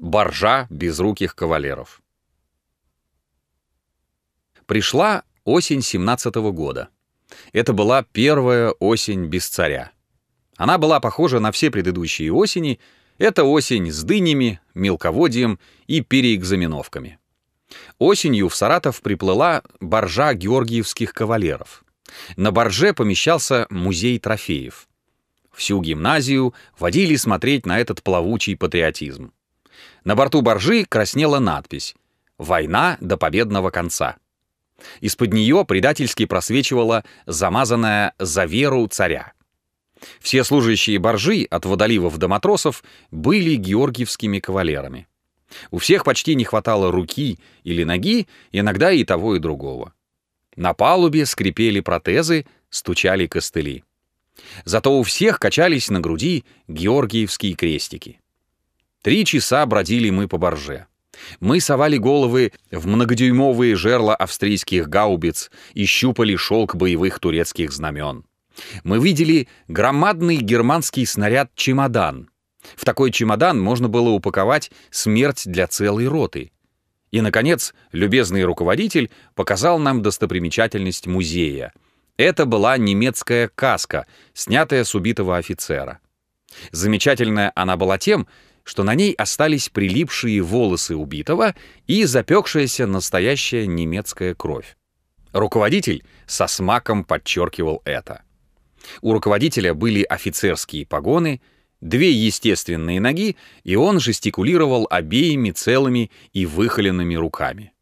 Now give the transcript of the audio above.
Боржа безруких кавалеров. Пришла осень 17 -го года. Это была первая осень без царя. Она была похожа на все предыдущие осени. Это осень с дынями, мелководьем и переэкзаменовками. Осенью в Саратов приплыла боржа георгиевских кавалеров. На борже помещался музей трофеев. Всю гимназию водили смотреть на этот плавучий патриотизм. На борту боржи краснела надпись «Война до победного конца». Из-под нее предательски просвечивала замазанная «За веру царя». Все служащие боржи, от водоливов до матросов, были георгиевскими кавалерами. У всех почти не хватало руки или ноги, иногда и того, и другого. На палубе скрипели протезы, стучали костыли. Зато у всех качались на груди георгиевские крестики. Три часа бродили мы по борже. Мы совали головы в многодюймовые жерла австрийских гаубиц и щупали шелк боевых турецких знамен. Мы видели громадный германский снаряд-чемодан. В такой чемодан можно было упаковать смерть для целой роты. И, наконец, любезный руководитель показал нам достопримечательность музея. Это была немецкая каска, снятая с убитого офицера. Замечательная она была тем, что на ней остались прилипшие волосы убитого и запекшаяся настоящая немецкая кровь. Руководитель со смаком подчеркивал это. У руководителя были офицерские погоны, две естественные ноги, и он жестикулировал обеими целыми и выхоленными руками.